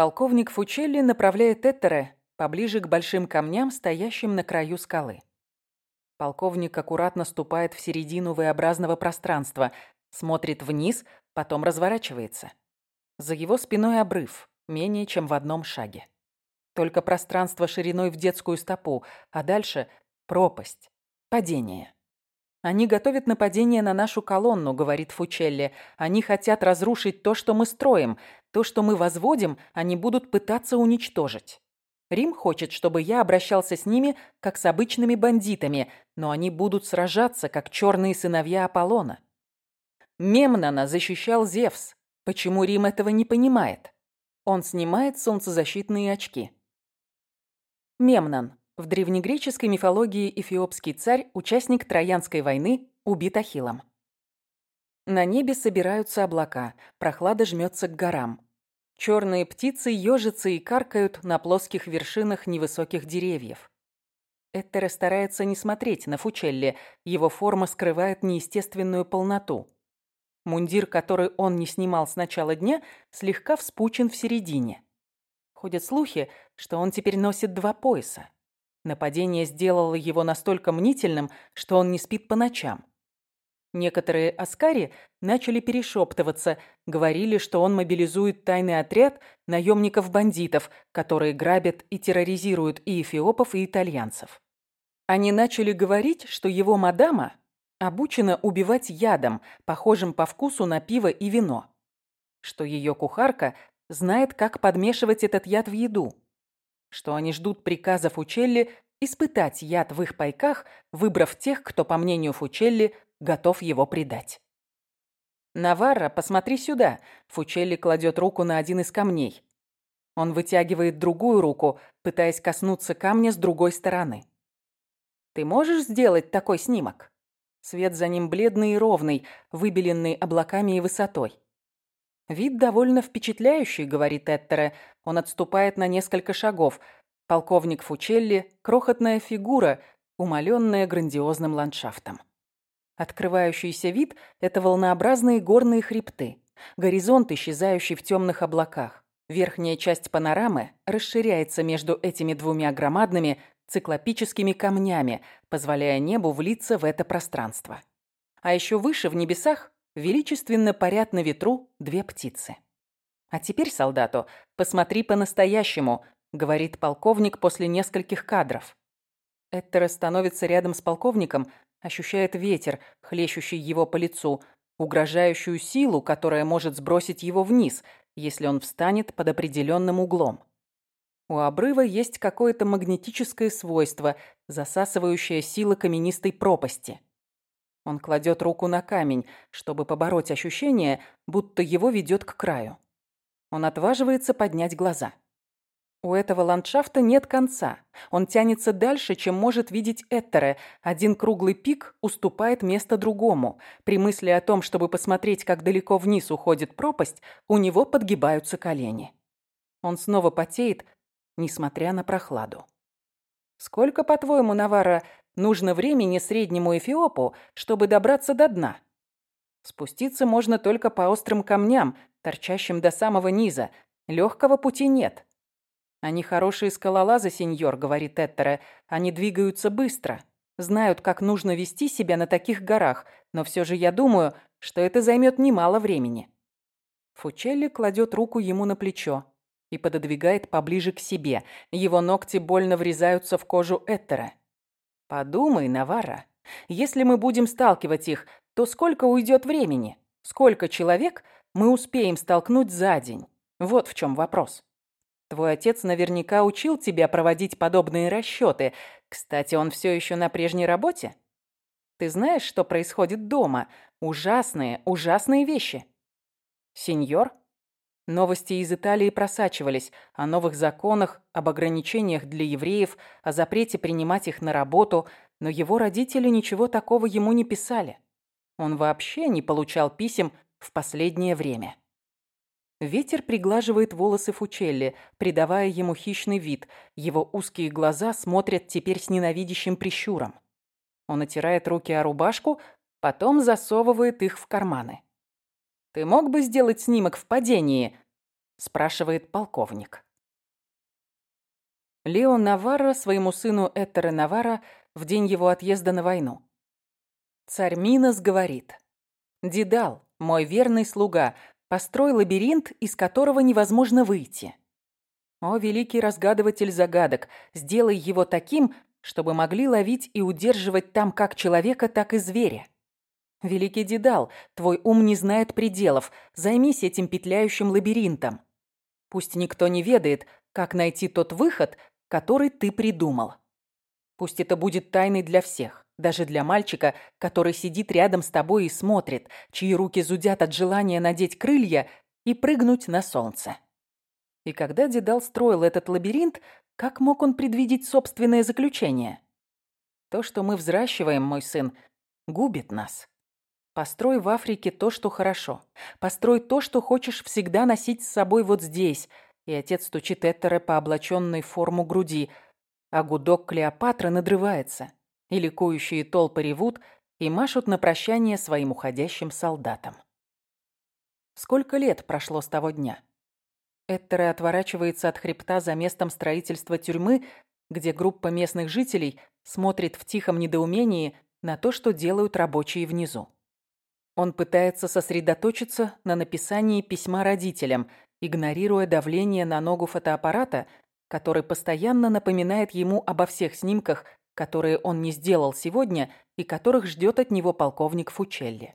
Полковник Фучелли направляет Эттере поближе к большим камням, стоящим на краю скалы. Полковник аккуратно ступает в середину V-образного пространства, смотрит вниз, потом разворачивается. За его спиной обрыв, менее чем в одном шаге. Только пространство шириной в детскую стопу, а дальше пропасть, падение. «Они готовят нападение на нашу колонну», — говорит Фучелли. «Они хотят разрушить то, что мы строим. То, что мы возводим, они будут пытаться уничтожить. Рим хочет, чтобы я обращался с ними, как с обычными бандитами, но они будут сражаться, как черные сыновья Аполлона. Мемнона защищал Зевс. Почему Рим этого не понимает? Он снимает солнцезащитные очки. Мемнон. В древнегреческой мифологии эфиопский царь, участник Троянской войны, убит Ахиллом. На небе собираются облака, прохлада жмется к горам. Черные птицы ежатся и каркают на плоских вершинах невысоких деревьев. Эттере старается не смотреть на Фучелли, его форма скрывает неестественную полноту. Мундир, который он не снимал с начала дня, слегка вспучен в середине. Ходят слухи, что он теперь носит два пояса. Нападение сделало его настолько мнительным, что он не спит по ночам. Некоторые аскари начали перешептываться, говорили, что он мобилизует тайный отряд наемников-бандитов, которые грабят и терроризируют и эфиопов, и итальянцев. Они начали говорить, что его мадама обучена убивать ядом, похожим по вкусу на пиво и вино, что ее кухарка знает, как подмешивать этот яд в еду, что они ждут приказа Фучелли испытать яд в их пайках, выбрав тех, кто, по мнению Фучелли, готов его предать. «Наварра, посмотри сюда!» Фучелли кладет руку на один из камней. Он вытягивает другую руку, пытаясь коснуться камня с другой стороны. «Ты можешь сделать такой снимок?» Свет за ним бледный и ровный, выбеленный облаками и высотой. «Вид довольно впечатляющий», — говорит Эттере. Он отступает на несколько шагов. Полковник Фучелли — крохотная фигура, умаленная грандиозным ландшафтом. Открывающийся вид — это волнообразные горные хребты. Горизонт, исчезающий в темных облаках. Верхняя часть панорамы расширяется между этими двумя громадными циклопическими камнями, позволяя небу влиться в это пространство. А еще выше, в небесах, величественно парят на ветру две птицы. «А теперь, солдату, посмотри по-настоящему», — говорит полковник после нескольких кадров. Эттера становится рядом с полковником, ощущает ветер, хлещущий его по лицу, угрожающую силу, которая может сбросить его вниз, если он встанет под определенным углом. У обрыва есть какое-то магнетическое свойство, засасывающая сила каменистой пропасти. Он кладет руку на камень, чтобы побороть ощущение, будто его ведет к краю. Он отваживается поднять глаза. У этого ландшафта нет конца. Он тянется дальше, чем может видеть Эттере. Один круглый пик уступает место другому. При мысли о том, чтобы посмотреть, как далеко вниз уходит пропасть, у него подгибаются колени. Он снова потеет, несмотря на прохладу. «Сколько, по-твоему, Навара, нужно времени среднему эфиопу, чтобы добраться до дна?» Спуститься можно только по острым камням, торчащим до самого низа. Легкого пути нет. «Они хорошие скалолазы, сеньор», — говорит Эттере. «Они двигаются быстро, знают, как нужно вести себя на таких горах, но все же я думаю, что это займет немало времени». Фучелли кладет руку ему на плечо и пододвигает поближе к себе. Его ногти больно врезаются в кожу Эттера. «Подумай, Навара, если мы будем сталкивать их, то сколько уйдет времени? Сколько человек мы успеем столкнуть за день? Вот в чем вопрос». Твой отец наверняка учил тебя проводить подобные расчеты. Кстати, он все еще на прежней работе? Ты знаешь, что происходит дома? Ужасные, ужасные вещи. Сеньор? Новости из Италии просачивались о новых законах, об ограничениях для евреев, о запрете принимать их на работу, но его родители ничего такого ему не писали. Он вообще не получал писем в последнее время. Ветер приглаживает волосы Фучелли, придавая ему хищный вид. Его узкие глаза смотрят теперь с ненавидящим прищуром. Он отирает руки о рубашку, потом засовывает их в карманы. «Ты мог бы сделать снимок в падении?» спрашивает полковник. Лео Наварро своему сыну Эттере Наварро в день его отъезда на войну. Царь Минос говорит. «Дедал, мой верный слуга, построй лабиринт, из которого невозможно выйти. О, великий разгадыватель загадок, сделай его таким, чтобы могли ловить и удерживать там как человека, так и зверя. Великий Дедал, твой ум не знает пределов, займись этим петляющим лабиринтом. Пусть никто не ведает, как найти тот выход, который ты придумал. Пусть это будет тайной для всех, даже для мальчика, который сидит рядом с тобой и смотрит, чьи руки зудят от желания надеть крылья и прыгнуть на солнце. И когда Дедал строил этот лабиринт, как мог он предвидеть собственное заключение? То, что мы взращиваем, мой сын, губит нас. Построй в Африке то, что хорошо. Построй то, что хочешь всегда носить с собой вот здесь. И отец стучит Эттере по облаченной форму груди, а гудок Клеопатры надрывается. И ликующие толпы ревут и машут на прощание своим уходящим солдатам. Сколько лет прошло с того дня? Эттере отворачивается от хребта за местом строительства тюрьмы, где группа местных жителей смотрит в тихом недоумении на то, что делают рабочие внизу. Он пытается сосредоточиться на написании письма родителям, игнорируя давление на ногу фотоаппарата, который постоянно напоминает ему обо всех снимках, которые он не сделал сегодня и которых ждет от него полковник Фучелли.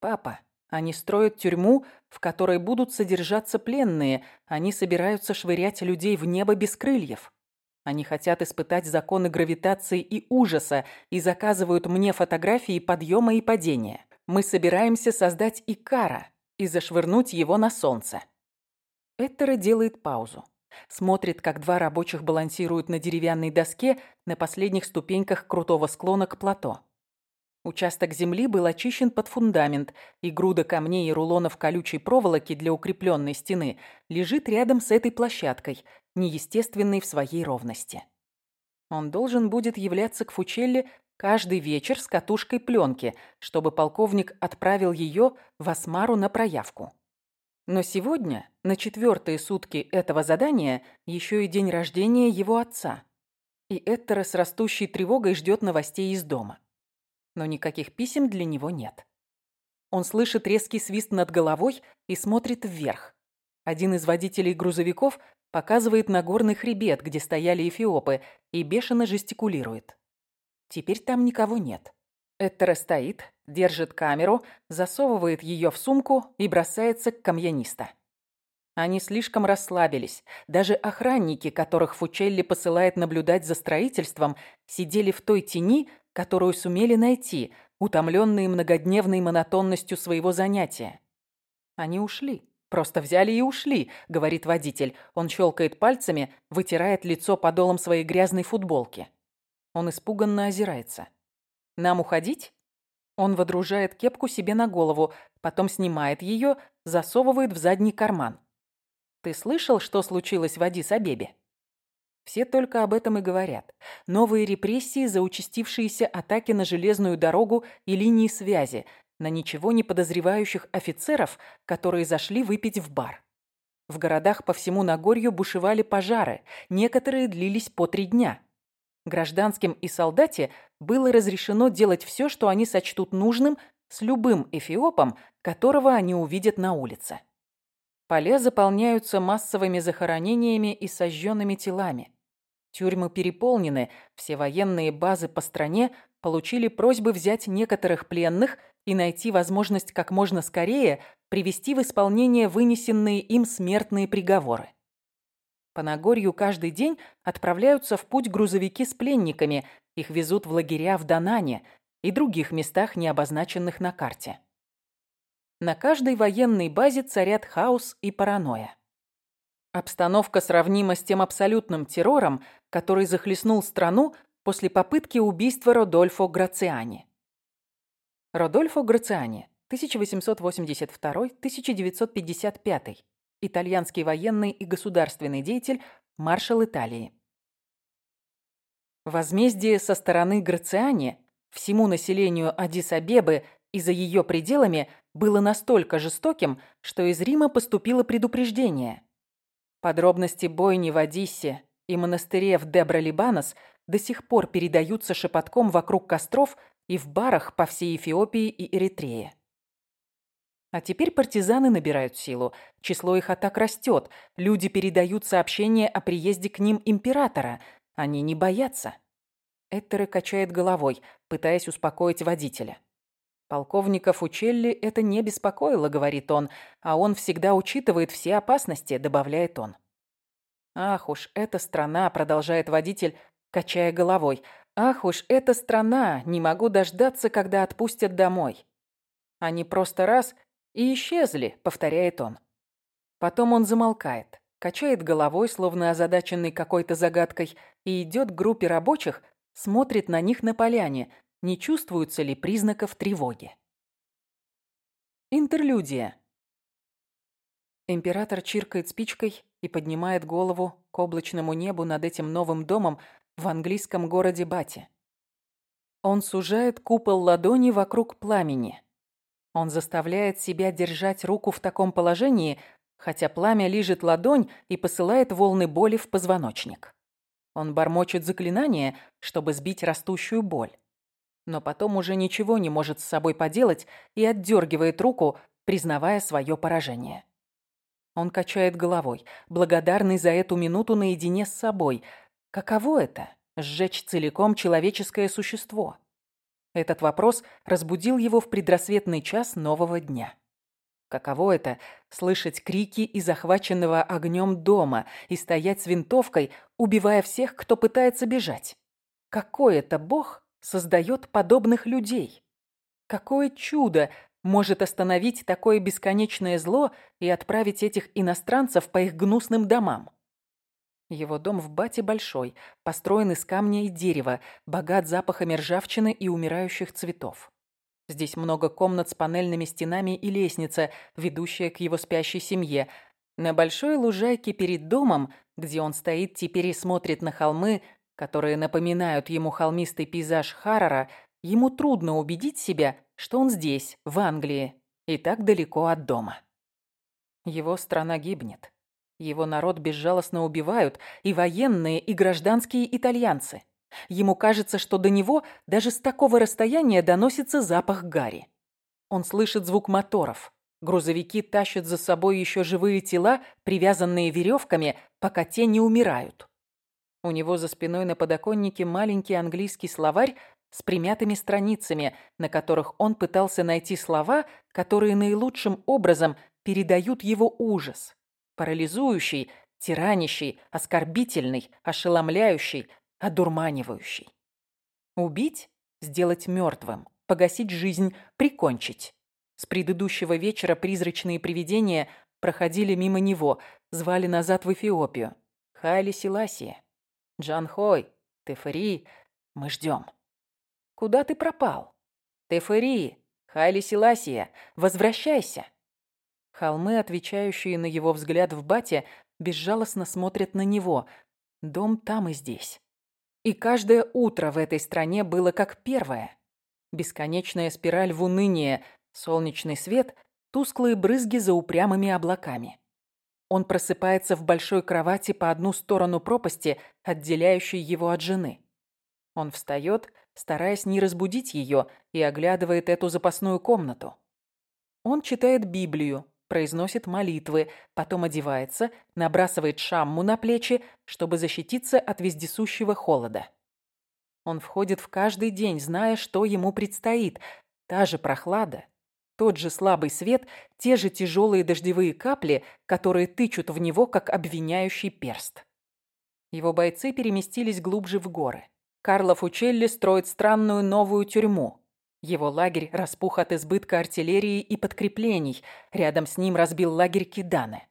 «Папа, они строят тюрьму, в которой будут содержаться пленные. Они собираются швырять людей в небо без крыльев. Они хотят испытать законы гравитации и ужаса и заказывают мне фотографии подъема и падения мы собираемся создать Икара и зашвырнуть его на солнце. Эттера делает паузу. Смотрит, как два рабочих балансируют на деревянной доске на последних ступеньках крутого склона к плато. Участок земли был очищен под фундамент, и груда камней и рулонов колючей проволоки для укрепленной стены лежит рядом с этой площадкой, неестественной в своей ровности. Он должен будет являться к Фучелле Каждый вечер с катушкой пленки, чтобы полковник отправил ее в Асмару на проявку. Но сегодня, на четвертые сутки этого задания, еще и день рождения его отца. И Эттера с растущей тревогой ждет новостей из дома. Но никаких писем для него нет. Он слышит резкий свист над головой и смотрит вверх. Один из водителей грузовиков показывает на горный хребет, где стояли эфиопы, и бешено жестикулирует. Теперь там никого нет. Эттера стоит, держит камеру, засовывает ее в сумку и бросается к камьяниста. Они слишком расслабились. Даже охранники, которых Фучелли посылает наблюдать за строительством, сидели в той тени, которую сумели найти, утомленные многодневной монотонностью своего занятия. Они ушли. Просто взяли и ушли, говорит водитель. Он щелкает пальцами, вытирает лицо подолом своей грязной футболки. Он испуганно озирается. «Нам уходить?» Он водружает кепку себе на голову, потом снимает ее, засовывает в задний карман. «Ты слышал, что случилось в Адис-Абебе?» Все только об этом и говорят. Новые репрессии за участившиеся атаки на железную дорогу и линии связи, на ничего не подозревающих офицеров, которые зашли выпить в бар. В городах по всему Нагорью бушевали пожары, некоторые длились по три дня. Гражданским и солдате было разрешено делать все, что они сочтут нужным с любым эфиопом, которого они увидят на улице. Поля заполняются массовыми захоронениями и сожженными телами. Тюрьмы переполнены, все военные базы по стране получили просьбы взять некоторых пленных и найти возможность как можно скорее привести в исполнение вынесенные им смертные приговоры. По Нагорью каждый день отправляются в путь грузовики с пленниками. Их везут в лагеря в Данане и других местах, не обозначенных на карте. На каждой военной базе царят хаос и паранойя. Обстановка сравнима с тем абсолютным террором, который захлестнул страну после попытки убийства Родольфо Грациани. Родольфо Грациани, 1882-1955 итальянский военный и государственный деятель, маршал Италии. Возмездие со стороны Грациани всему населению Адис-Абебы и за ее пределами было настолько жестоким, что из Рима поступило предупреждение. Подробности бойни в Одиссе и монастыре в Дебра-Либанос до сих пор передаются шепотком вокруг костров и в барах по всей Эфиопии и Эритрее. А теперь партизаны набирают силу, число их атак растет, люди передают сообщения о приезде к ним императора, они не боятся. Эттере качает головой, пытаясь успокоить водителя. Полковника Фучелли это не беспокоило, говорит он, а он всегда учитывает все опасности, добавляет он. Ах уж эта страна, продолжает водитель, качая головой. Ах уж эта страна, не могу дождаться, когда отпустят домой. Они просто раз и исчезли, повторяет он. Потом он замолкает, качает головой, словно озадаченный какой-то загадкой, и идет к группе рабочих, смотрит на них на поляне, не чувствуются ли признаков тревоги. Интерлюдия. Император чиркает спичкой и поднимает голову к облачному небу над этим новым домом в английском городе Бати. Он сужает купол ладони вокруг пламени. Он заставляет себя держать руку в таком положении, хотя пламя лижет ладонь и посылает волны боли в позвоночник. Он бормочет заклинание, чтобы сбить растущую боль но потом уже ничего не может с собой поделать и отдергивает руку, признавая свое поражение. Он качает головой, благодарный за эту минуту наедине с собой. Каково это — сжечь целиком человеческое существо? Этот вопрос разбудил его в предрассветный час нового дня. Каково это — слышать крики из захваченного огнем дома и стоять с винтовкой, убивая всех, кто пытается бежать? Какой это бог, создает подобных людей? Какое чудо может остановить такое бесконечное зло и отправить этих иностранцев по их гнусным домам? Его дом в Бате большой, построен из камня и дерева, богат запахами ржавчины и умирающих цветов. Здесь много комнат с панельными стенами и лестница, ведущая к его спящей семье. На большой лужайке перед домом, где он стоит теперь и смотрит на холмы, которые напоминают ему холмистый пейзаж Харрора, ему трудно убедить себя, что он здесь, в Англии, и так далеко от дома. Его страна гибнет. Его народ безжалостно убивают и военные, и гражданские итальянцы. Ему кажется, что до него даже с такого расстояния доносится запах гари. Он слышит звук моторов. Грузовики тащат за собой еще живые тела, привязанные веревками, пока те не умирают. У него за спиной на подоконнике маленький английский словарь с примятыми страницами, на которых он пытался найти слова, которые наилучшим образом передают его ужас. Парализующий, тиранящий, оскорбительный, ошеломляющий, одурманивающий. Убить, сделать мертвым, погасить жизнь, прикончить. С предыдущего вечера призрачные привидения проходили мимо него, звали назад в Эфиопию. Хайли Селасия. Джанхой, Тефери, мы ждем. Куда ты пропал? Тефери, Хайли Селасия, возвращайся. Холмы, отвечающие на его взгляд в бате, безжалостно смотрят на него. Дом там и здесь. И каждое утро в этой стране было как первое. Бесконечная спираль в уныние, солнечный свет, тусклые брызги за упрямыми облаками. Он просыпается в большой кровати по одну сторону пропасти, отделяющей его от жены. Он встает, стараясь не разбудить ее, и оглядывает эту запасную комнату. Он читает Библию, произносит молитвы, потом одевается, набрасывает шамму на плечи, чтобы защититься от вездесущего холода. Он входит в каждый день, зная, что ему предстоит. Та же прохлада, тот же слабый свет, те же тяжелые дождевые капли, которые тычут в него, как обвиняющий перст. Его бойцы переместились глубже в горы. Карло Фучелли строит странную новую тюрьму. Его лагерь распух от избытка артиллерии и подкреплений. Рядом с ним разбил лагерь Киданы.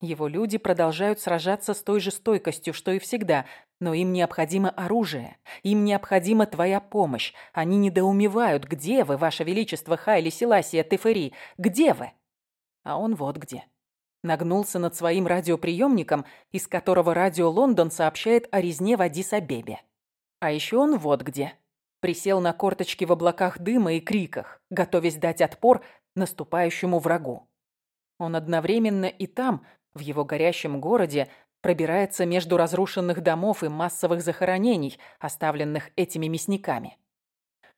Его люди продолжают сражаться с той же стойкостью, что и всегда, но им необходимо оружие, им необходима твоя помощь. Они недоумевают, где вы, ваше величество Хайли Селасия Тефери, где вы? А он вот где. Нагнулся над своим радиоприемником, из которого радио Лондон сообщает о резне в Адис-Абебе. А еще он вот где. Присел на корточки в облаках дыма и криках, готовясь дать отпор наступающему врагу. Он одновременно и там, в его горящем городе, пробирается между разрушенных домов и массовых захоронений, оставленных этими мясниками.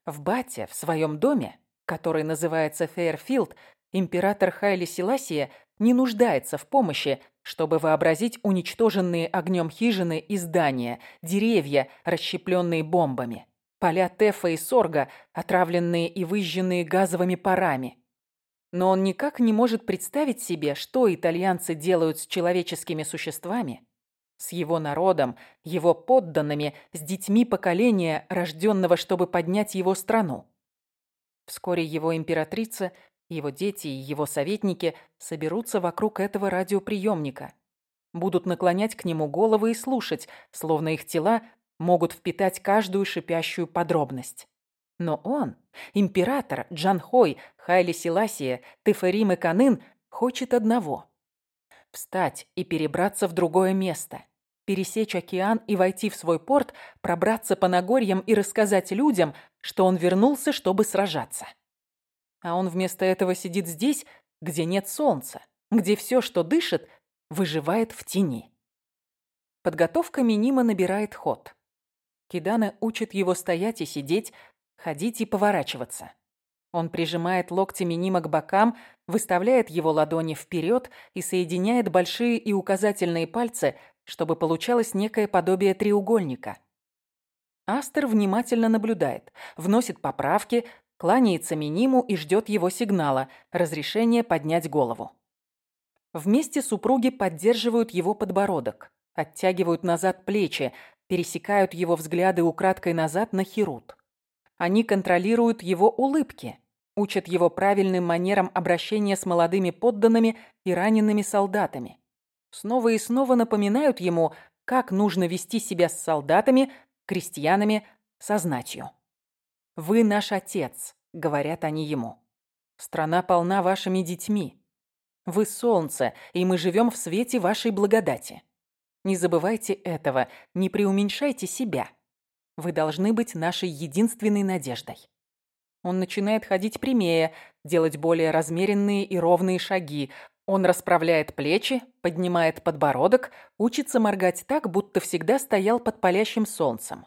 В Бате, в своем доме, который называется Фейерфилд, император Хайли Селасия не нуждается в помощи, чтобы вообразить уничтоженные огнем хижины и здания, деревья, расщепленные бомбами, поля Тефа и Сорга, отравленные и выжженные газовыми парами. Но он никак не может представить себе, что итальянцы делают с человеческими существами, с его народом, его подданными, с детьми поколения, рожденного, чтобы поднять его страну. Вскоре его императрица его дети и его советники соберутся вокруг этого радиоприемника. Будут наклонять к нему головы и слушать, словно их тела могут впитать каждую шипящую подробность. Но он, император Джанхой, Хайли Селасия, Теферим и Канын, хочет одного – встать и перебраться в другое место, пересечь океан и войти в свой порт, пробраться по Нагорьям и рассказать людям, что он вернулся, чтобы сражаться. А он вместо этого сидит здесь, где нет солнца, где все, что дышит, выживает в тени. Подготовка Минима набирает ход. Кидана учит его стоять и сидеть, ходить и поворачиваться. Он прижимает локти Минима к бокам, выставляет его ладони вперед и соединяет большие и указательные пальцы, чтобы получалось некое подобие треугольника. Астер внимательно наблюдает, вносит поправки, кланяется Миниму и ждет его сигнала, разрешения поднять голову. Вместе супруги поддерживают его подбородок, оттягивают назад плечи, пересекают его взгляды украдкой назад на Херут. Они контролируют его улыбки, учат его правильным манерам обращения с молодыми подданными и ранеными солдатами. Снова и снова напоминают ему, как нужно вести себя с солдатами, крестьянами, со знатью. «Вы наш отец», — говорят они ему. «Страна полна вашими детьми. Вы солнце, и мы живем в свете вашей благодати. Не забывайте этого, не преуменьшайте себя. Вы должны быть нашей единственной надеждой». Он начинает ходить прямее, делать более размеренные и ровные шаги. Он расправляет плечи, поднимает подбородок, учится моргать так, будто всегда стоял под палящим солнцем.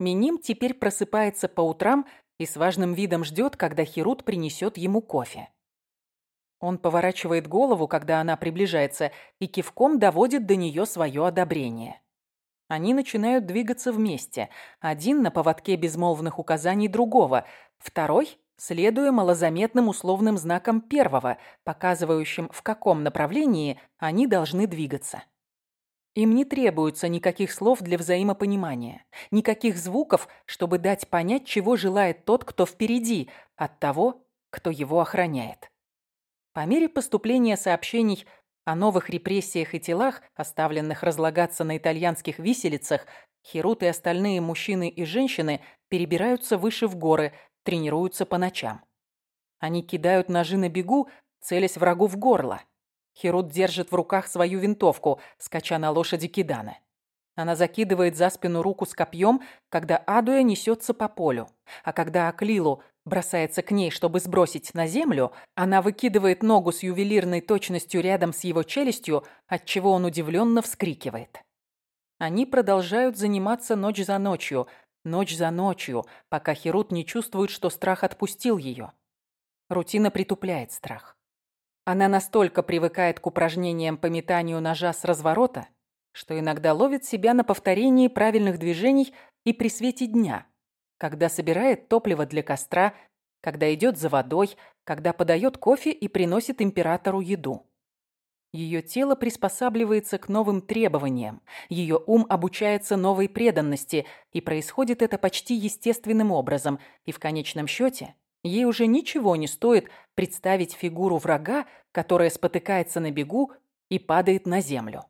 Миним теперь просыпается по утрам и с важным видом ждет, когда Херут принесет ему кофе. Он поворачивает голову, когда она приближается, и кивком доводит до нее свое одобрение. Они начинают двигаться вместе. Один на поводке безмолвных указаний другого, второй следуя малозаметным условным знакам первого, показывающим, в каком направлении они должны двигаться. Им не требуется никаких слов для взаимопонимания, никаких звуков, чтобы дать понять, чего желает тот, кто впереди, от того, кто его охраняет. По мере поступления сообщений о новых репрессиях и телах, оставленных разлагаться на итальянских виселицах, Херут и остальные мужчины и женщины перебираются выше в горы, тренируются по ночам. Они кидают ножи на бегу, целясь врагу в горло – Херут держит в руках свою винтовку, скача на лошади Киданы. Она закидывает за спину руку с копьем, когда Адуя несется по полю. А когда Аклилу бросается к ней, чтобы сбросить на землю, она выкидывает ногу с ювелирной точностью рядом с его челюстью, отчего он удивленно вскрикивает. Они продолжают заниматься ночь за ночью, ночь за ночью, пока Херут не чувствует, что страх отпустил ее. Рутина притупляет страх. Она настолько привыкает к упражнениям по метанию ножа с разворота, что иногда ловит себя на повторении правильных движений и при свете дня, когда собирает топливо для костра, когда идет за водой, когда подает кофе и приносит императору еду. Ее тело приспосабливается к новым требованиям, ее ум обучается новой преданности, и происходит это почти естественным образом, и в конечном счете Ей уже ничего не стоит представить фигуру врага, которая спотыкается на бегу и падает на землю.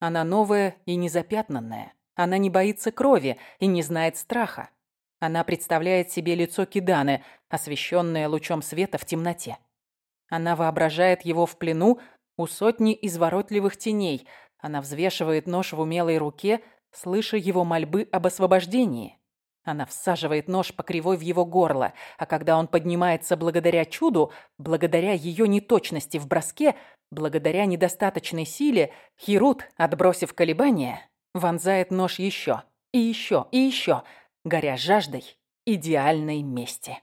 Она новая и незапятнанная. Она не боится крови и не знает страха. Она представляет себе лицо Киданы, освещенное лучом света в темноте. Она воображает его в плену у сотни изворотливых теней. Она взвешивает нож в умелой руке, слыша его мольбы об освобождении. Она всаживает нож по кривой в его горло, а когда он поднимается благодаря чуду, благодаря ее неточности в броске, благодаря недостаточной силе, Хирут, отбросив колебания, вонзает нож еще и еще и еще, горя жаждой идеальной мести.